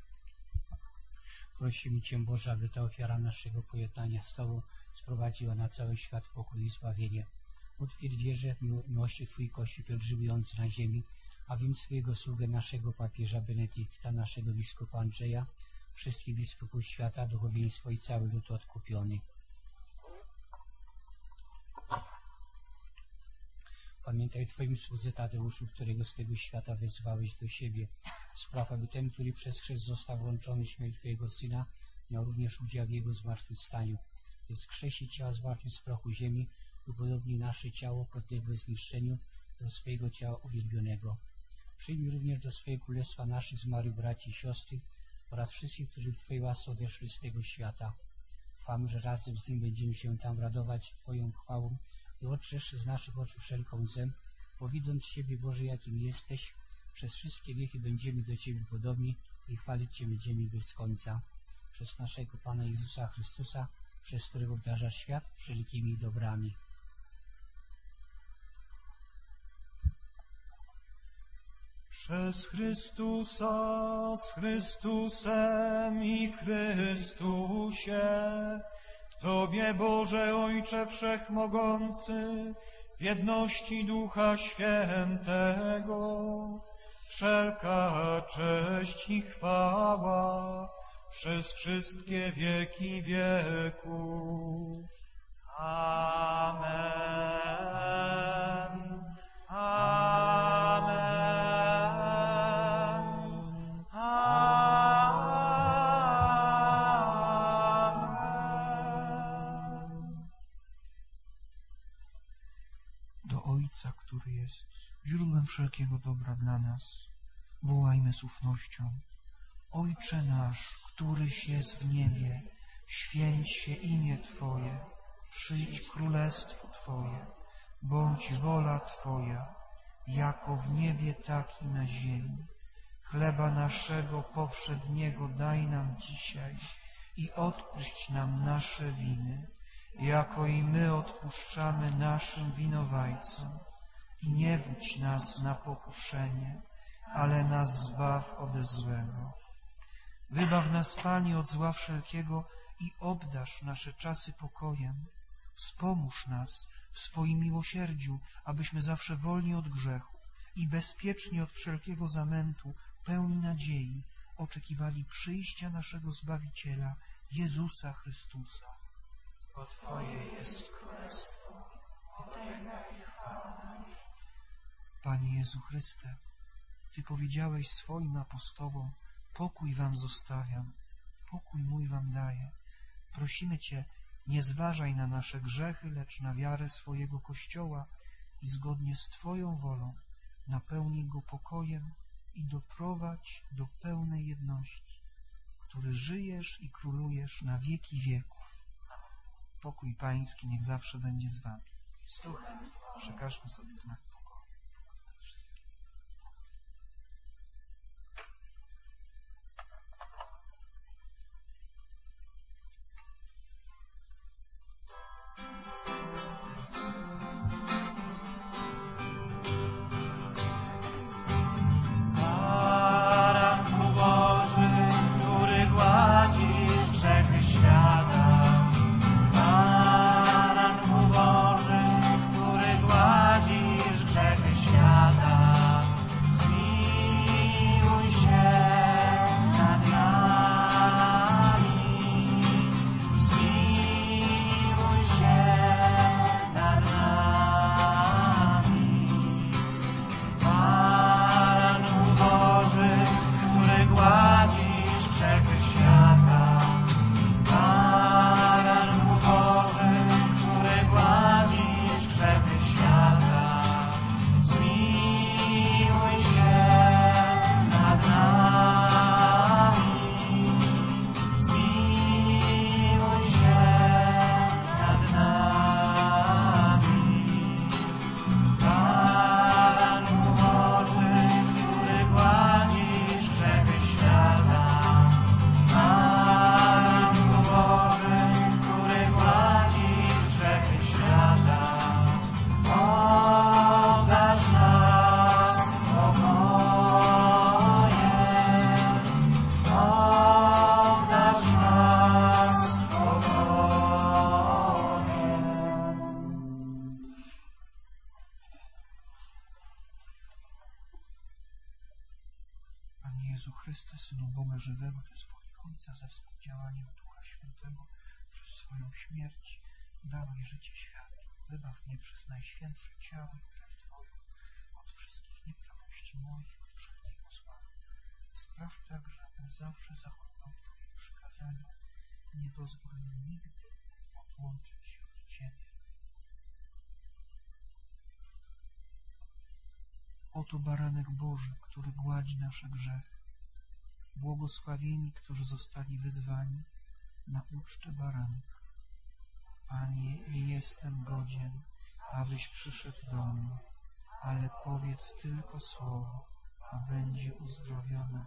Prosimy Cię, Boże, aby ta ofiara naszego pojednania z Tobą sprowadziła na cały świat pokój i zbawienie. Utwierdź wierzę w miłości Twój Kościół pielgrzymujący na ziemi, a więc swojego sługę naszego papieża Benedykta, naszego biskupa Andrzeja, wszystkich biskupów świata, duchowieństwo i cały lud odkupiony. Pamiętaj Twoim słudze Tadeuszu, którego z tego świata wezwałeś do siebie. Spraw, aby ten, który przez chrzest został włączony w śmierć Twojego Syna, miał również udział w Jego zmartwychwstaniu. Jest krzesi ciała zmartwych z prochu ziemi, upodobni nasze ciało podległe zniszczeniu do swojego ciała uwielbionego. Przyjmij również do swojego królestwa naszych zmarłych braci i siostry, oraz wszystkich, którzy w Twojej łasce odeszli z tego świata. Chwamy, że razem z nim będziemy się tam radować Twoją chwałą i otrzesz z naszych oczu wszelką łzę, bo widząc siebie, Boże, jakim jesteś, przez wszystkie wieki będziemy do Ciebie podobni i chwalić Cię będziemy bez końca. Przez naszego Pana Jezusa Chrystusa, przez którego obdarzasz świat wszelkimi dobrami. Przez Chrystusa, z Chrystusem i w Chrystusie, Tobie Boże Ojcze Wszechmogący, w jedności Ducha Świętego, wszelka cześć i chwała przez wszystkie wieki wieków. Amen. Amen. Źródłem wszelkiego dobra dla nas, wołajmy z ufnością. Ojcze nasz, któryś jest w niebie, święć się imię Twoje, przyjdź królestwo Twoje, bądź wola Twoja, jako w niebie, tak i na ziemi. Chleba naszego powszedniego daj nam dzisiaj i odpuść nam nasze winy, jako i my odpuszczamy naszym winowajcom. I nie wódź nas na pokuszenie, ale nas zbaw ode złego. Wybaw nas, Panie, od zła wszelkiego i obdasz nasze czasy pokojem. Wspomóż nas w swoim miłosierdziu, abyśmy zawsze wolni od grzechu i bezpiecznie od wszelkiego zamętu, pełni nadziei, oczekiwali przyjścia naszego Zbawiciela, Jezusa Chrystusa. Twoje jest królestwo, Panie Jezu Chryste, Ty powiedziałeś swoim apostołom, pokój wam zostawiam, pokój mój wam daję. Prosimy Cię, Nie zważaj na nasze grzechy, lecz na wiarę swojego Kościoła i zgodnie z Twoją wolą napełnij go pokojem i doprowadź do pełnej jedności, który żyjesz i królujesz na wieki wieków. Pokój Pański niech zawsze będzie z Wami. Z duchem przekażmy sobie znak Oto baranek Boży, który gładzi nasze grzechy. Błogosławieni, którzy zostali wyzwani na ucztę baranka. Panie, nie jestem godzien, abyś przyszedł do mnie, ale powiedz tylko słowo, a będzie uzdrowiona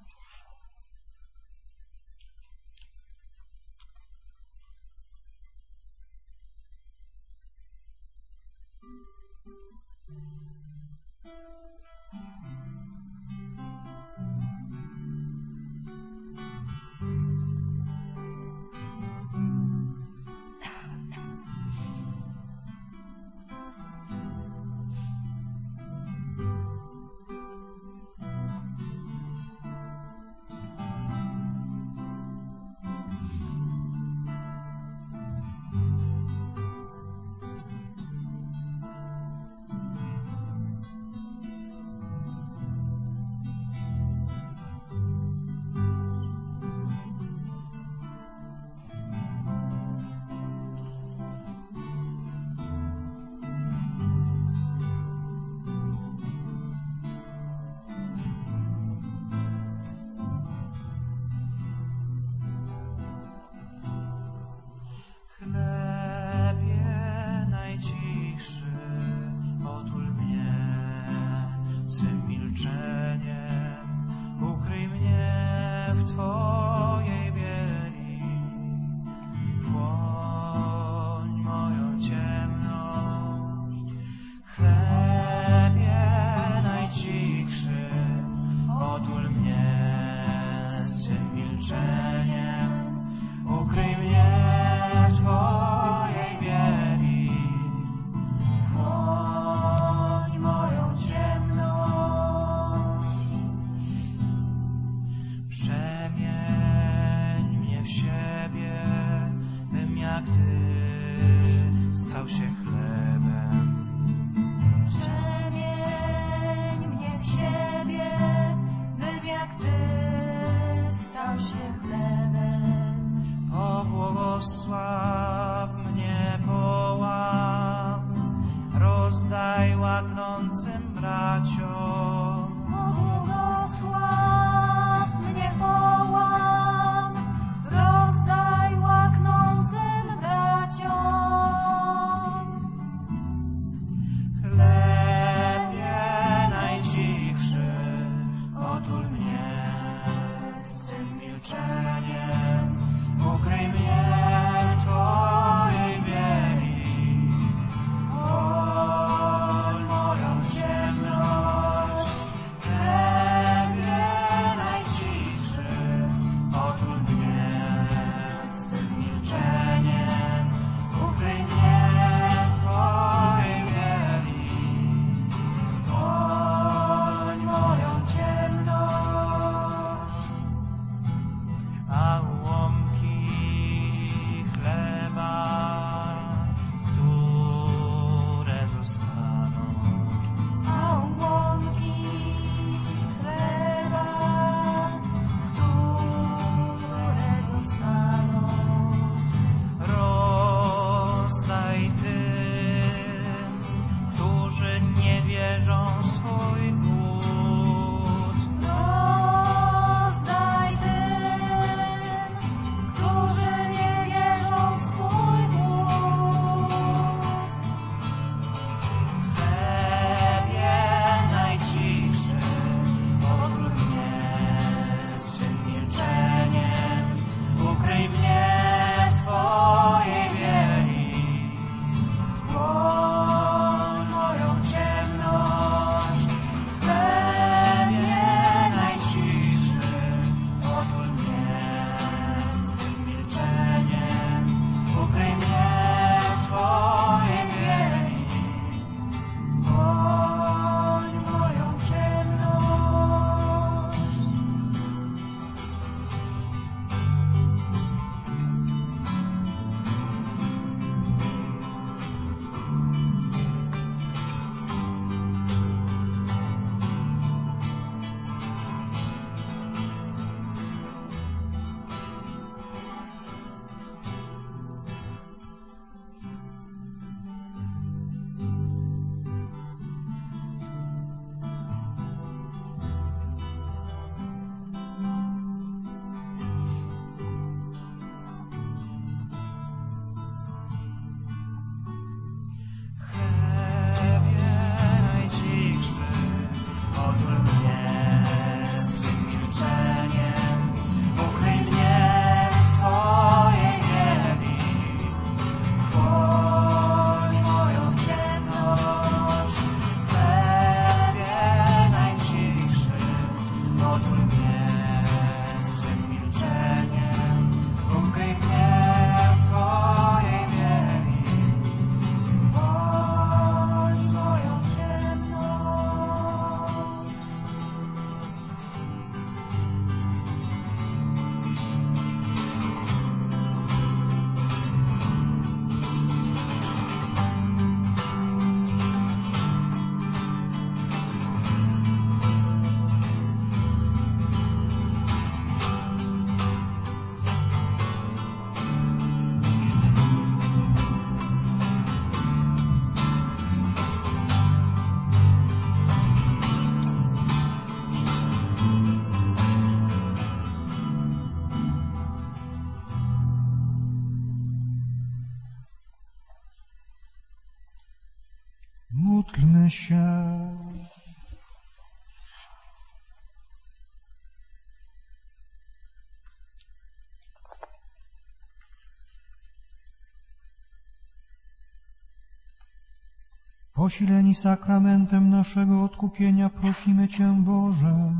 Posileni sakramentem naszego odkupienia prosimy Cię, Boże,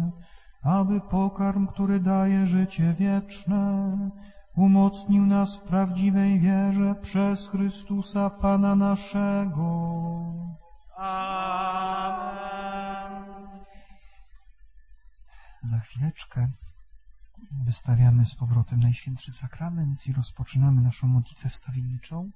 aby pokarm, który daje życie wieczne, umocnił nas w prawdziwej wierze przez Chrystusa Pana naszego. Amen. Za chwileczkę wystawiamy z powrotem Najświętszy Sakrament i rozpoczynamy naszą modlitwę wstawienniczą.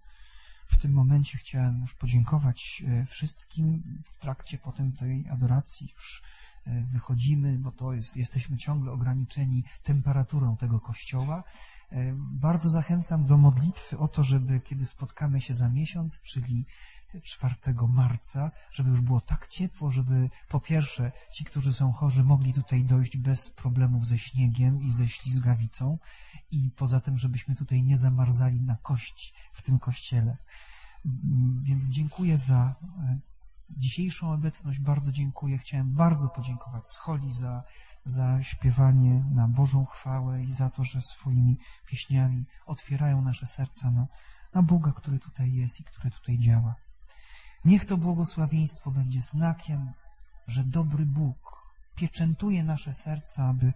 W tym momencie chciałem już podziękować e, wszystkim w trakcie potem tej adoracji. Już wychodzimy, bo to jest, jesteśmy ciągle ograniczeni temperaturą tego kościoła. E, Bardzo zachęcam do modlitwy o to, żeby kiedy spotkamy się za miesiąc, czyli 4 marca, żeby już było tak ciepło, żeby po pierwsze ci, którzy są chorzy, mogli tutaj dojść bez problemów ze śniegiem i ze ślizgawicą i poza tym, żebyśmy tutaj nie zamarzali na kość w tym kościele. Mm, Więc dziękuję za e, dzisiejszą obecność, bardzo dziękuję. Chciałem bardzo podziękować Scholi za, za śpiewanie na Bożą chwałę i za to, że swoimi pieśniami otwierają nasze serca na, na Boga, który tutaj jest i który tutaj działa. Niech to błogosławieństwo będzie znakiem, że dobry Bóg pieczętuje nasze serca, aby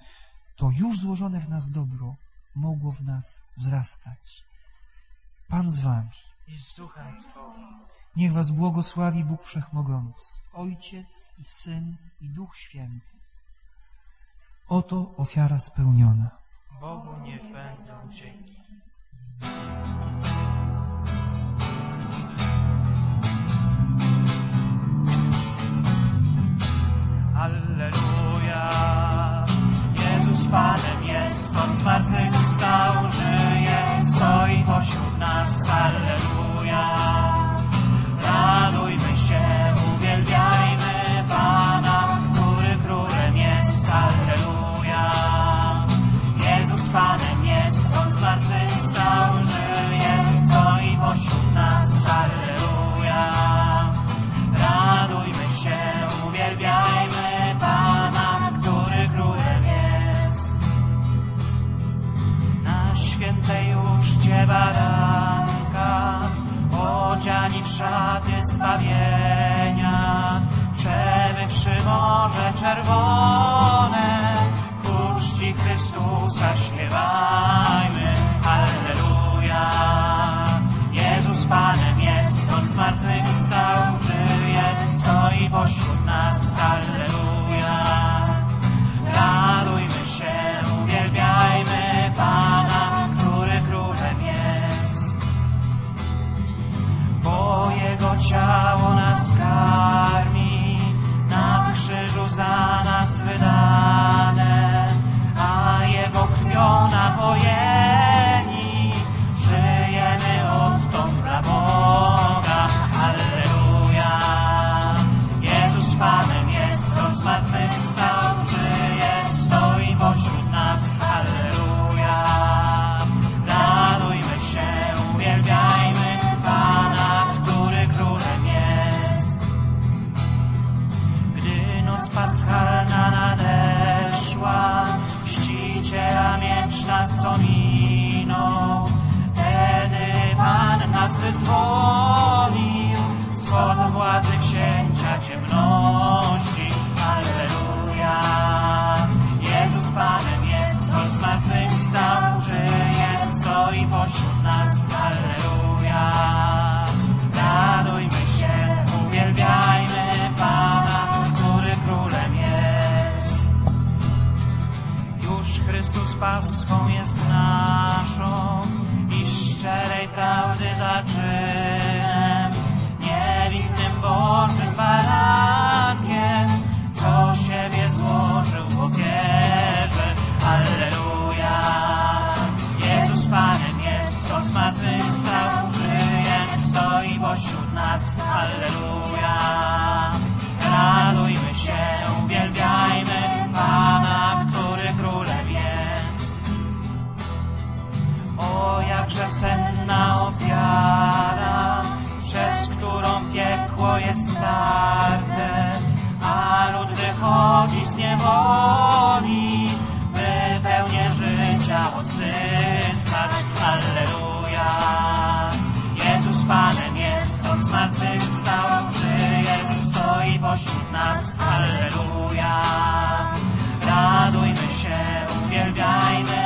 to już złożone w nas dobro mogło w nas wzrastać. Pan z wami. I z duchem Twoim. Niech was błogosławi Bóg Wszechmogący, Ojciec i Syn i Duch Święty. Oto ofiara spełniona. Bogu niech będą dzięki. Alleluja. Jezus Panem jest, On zmartwychwstał, żyje, stoi pośród nas. Alleluja. Szaty zbawienia, przebywszy morze czerwone, ku czci Chrystusa śpiewajmy, Alleluja. Jezus Panem jest, On zmartwychwstał, żyje, stoi pośród nas, Alleluja. Jego ciało wyzwolił spod władzy księcia ciemności. Alleluja. Jezus Panem jest, On zmartwychwstał, żyje, stoi pośród nas. Alleluja. Radujmy się, uwielbiajmy Pana, który królem jest. Już Chrystus Paschą jest naszą i szczerej prawdy jest starte. wywodzi z niewoli, by pełnię życia odzyskać. Alleluja. Jezus Panem jest, On zmartwychwstał, żyje, stoi pośród nas. Alleluja. Radujmy się, uwielbiajmy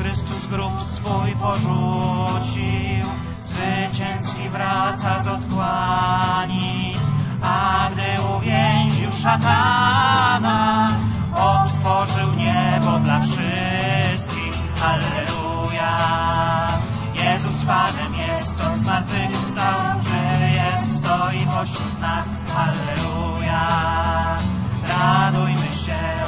Chrystus grób swój porzucił, zwycięski wraca z otchłani, a gdy uwięził szatana, otworzył niebo dla wszystkich. Alleluja! Jezus Panem jest, On zmartwychwstał, żyje, stoi pośród nas. Alleluja! Radujmy się!